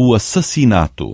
o assassinato.